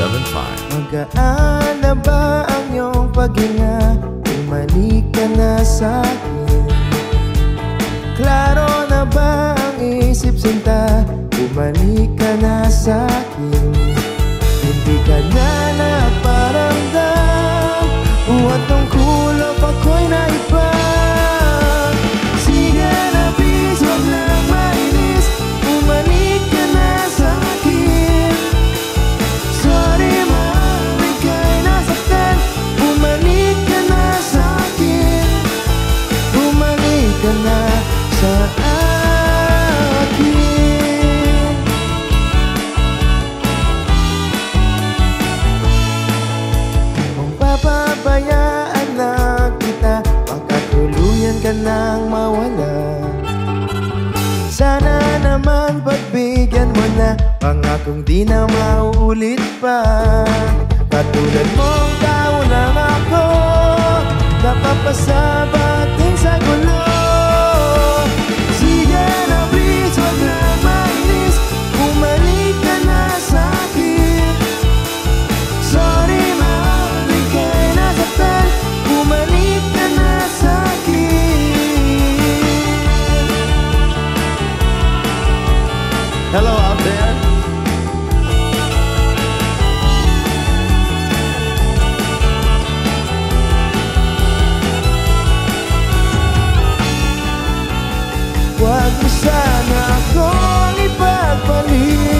Magaan na ba ang iyong paghinga Bumalik ka na sa akin. Klaro na ba ang isip sinta? Bumalik ka na sa akin. Hindi ka na naparamdam ka nang mawala. Sana naman pagbigyan mo na Pangakong di na mauulit pa. Katulad mong tao lang ako Napapasabatin Hello out there. Huwag mo sana akong ipagpalit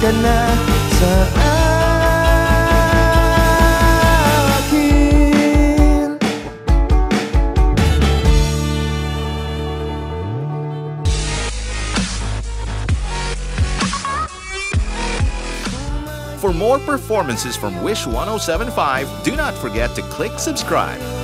ka na sa akin For more performances from Wish 1075, do not forget to click subscribe.